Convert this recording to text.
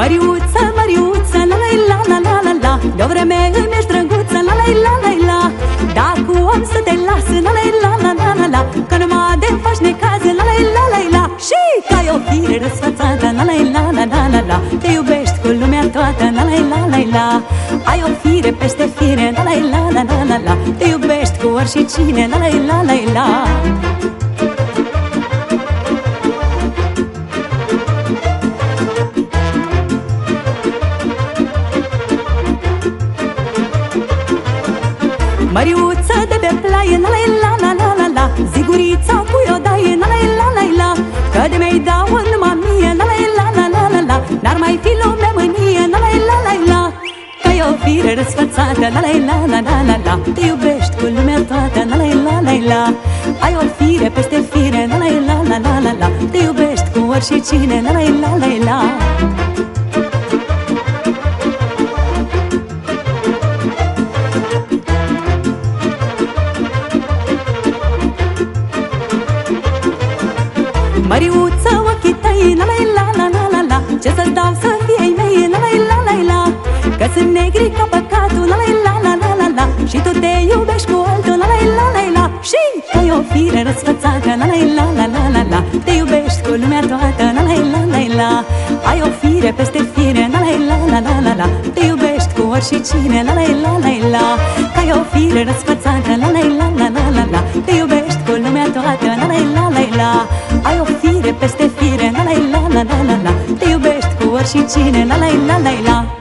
Măriuța, măriuța, la la la la la la la De o vreme îmi ești drăguță, la la la la la Dacă am să te las, la la la la la la la Că numai de faci necaz, la la la la la Și ca e o fire răsfățată, la la la la la la la Te iubești cu lumea toată, la la la la la Ai o fire peste fire, la la la la la la la Te iubești cu oricine, la la la la la la Măriuță de pe plaie, la la la la la la. Zigurița cu o daie, la la la. La la Că de mi-ai dau numai mie, la la la la la la. La N-ar mai fi lume mânie, la la la la. La Că e o fire răsfățată, la la la la la la. La Te iubești cu lumea toată, la la la la. La Ai o fire peste fire, la la la la la la. La Te iubești cu oricine, la la la la la Măriuță, ochii tăi, la la la la la la la Ce să-ți dau să fie ai mei, la la la la la Că sunt negri ca păcatul, la la la la la la la Și tu te iubești cu altul, la la la la la Și că e o fire răsfățată, la la la la la la la Te iubești cu lumea toată, la la la la la Ai o fire peste fire, la la la la la la la Te iubești cu oricine, la la la la la Că ai o fire răsfățată, la la la la la la la Te iubești cu lumea toată, la la la la la Ai o fire peste fire, la la la la la la la Te iubești cu oricine, la la la la la